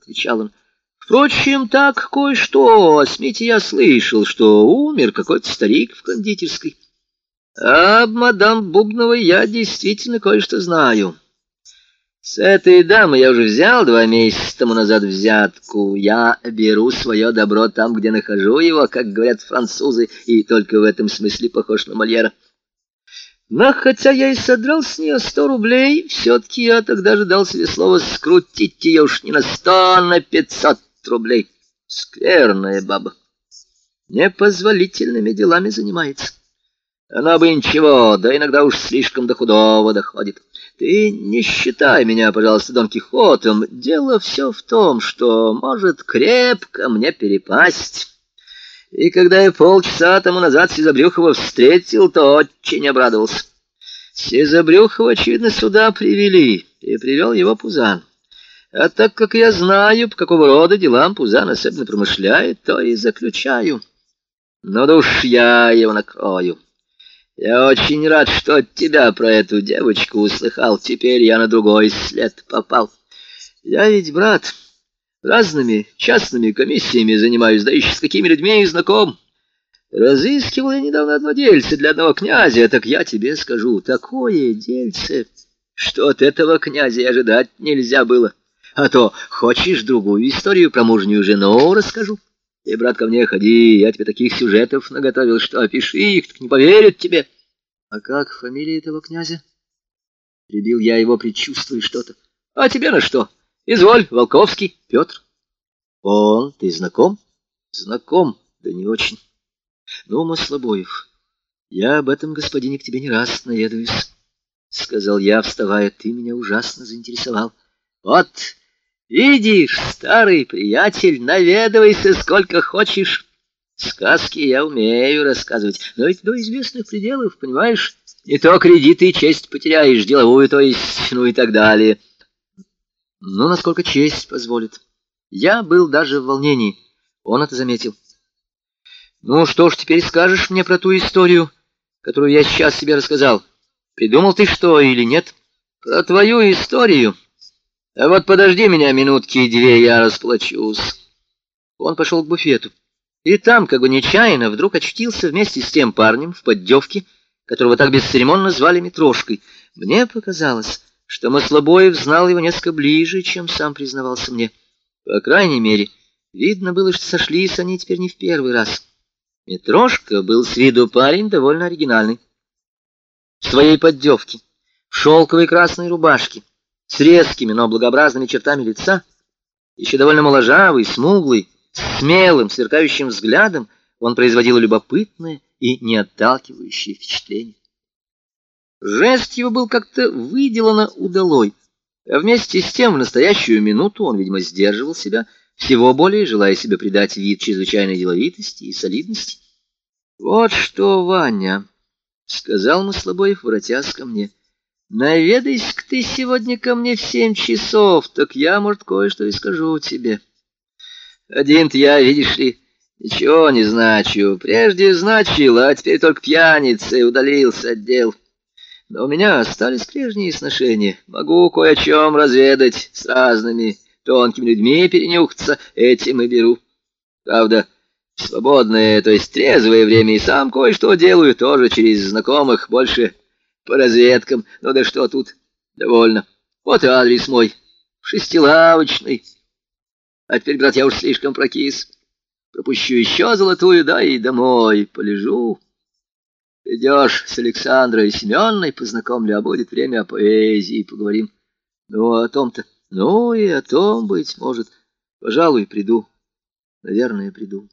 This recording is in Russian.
отвечал он. Впрочем, так кое-что. О я слышал, что умер какой-то старик в кондитерской. А об мадам Бубновой я действительно кое-что знаю. С этой дамой я уже взял два месяца тому назад взятку. Я беру свое добро там, где нахожу его, как говорят французы, и только в этом смысле похож на Мольера. Но хотя я и содрал с нее сто рублей, все-таки я тогда же дал себе слово скрутить ее уж не на сто, а на пятьсот рублей. Скверная баба. Непозволительными делами занимается. Она бы ничего, да иногда уж слишком до худого доходит. Ты не считай меня, пожалуйста, Дон Кихотом. Дело все в том, что может крепко мне перепасть». И когда я полчаса тому назад Сизобрюхова встретил, то очень обрадовался. Сизобрюхова, очевидно, сюда привели, и привел его Пузан. А так как я знаю, по какого рода делам Пузан особенно промышляет, то и заключаю. Ну да уж я его накрою. Я очень рад, что от тебя про эту девочку услыхал. Теперь я на другой след попал. Я ведь, брат... Разными частными комиссиями занимаюсь, да еще с какими людьми и знаком. Разыскивал я недавно одно дельце для одного князя, так я тебе скажу, такое дельце, что от этого князя ожидать нельзя было. А то хочешь другую историю про мужнюю жену расскажу? И, брат, ко мне ходи, я тебе таких сюжетов наготовил, что опиши их, так не поверят тебе. А как фамилия этого князя? Прибил я его, предчувствуя что-то. А тебе на что? Изволь, Волковский, Петр. Он, ты знаком? Знаком, да не очень. Ну, Маслобоев, я об этом, господине, к тебе не раз наведаюсь, сказал я, вставая. Ты меня ужасно заинтересовал. Вот, видишь, старый приятель, наведывайся сколько хочешь. Сказки я умею рассказывать, но ведь до известных пределов, понимаешь? Не то кредиты и честь потеряешь, деловую, то есть, ну и так далее. Ну, насколько честь позволит. Я был даже в волнении. Он это заметил. Ну что ж, теперь скажешь мне про ту историю, которую я сейчас себе рассказал. Придумал ты что или нет? Про твою историю. А вот подожди меня минутки две, я расплачусь. Он пошел к буфету. И там, как бы нечаянно, вдруг очутился вместе с тем парнем в поддевке, которого так бесцеремонно звали Митрошкой. Мне показалось что Маслобоев знал его несколько ближе, чем сам признавался мне. По крайней мере, видно было, что сошлись они теперь не в первый раз. Митрошка был с виду парень довольно оригинальный. В своей поддевке, в шелковой красной рубашке, с резкими, но благообразными чертами лица, еще довольно моложавый, смуглый, смелым, сверкающим взглядом, он производил любопытное и неотталкивающее впечатление. Жест его был как-то выделано удалой, а вместе с тем в настоящую минуту он, видимо, сдерживал себя, всего более желая себе придать вид чрезвычайной деловитости и солидности. «Вот что, Ваня», — сказал Маслобоев, воротясь ко мне, — «наведайся-ка ты сегодня ко мне в семь часов, так я, может, кое-что и скажу тебе. Один-то я, видишь ли, ничего не значу, прежде значил, а теперь только пьяница и удалился от дел». Но у меня остались прежние сношения. Могу кое о чем разведать, с разными тонкими людьми перенюхаться, этим и беру. Правда, свободное, то есть трезвое время и сам кое-что делаю, тоже через знакомых, больше по разведкам. Ну да что тут, довольно. Вот и адрес мой, шестилавочный. А теперь, брат, я уж слишком прокис. Пропущу еще золотую, да и домой полежу. Идешь с Александрой Семенной, познакомлю, а будет время о поэзии поговорим. Ну, о том-то, ну и о том, быть может. Пожалуй, приду. Наверное, приду.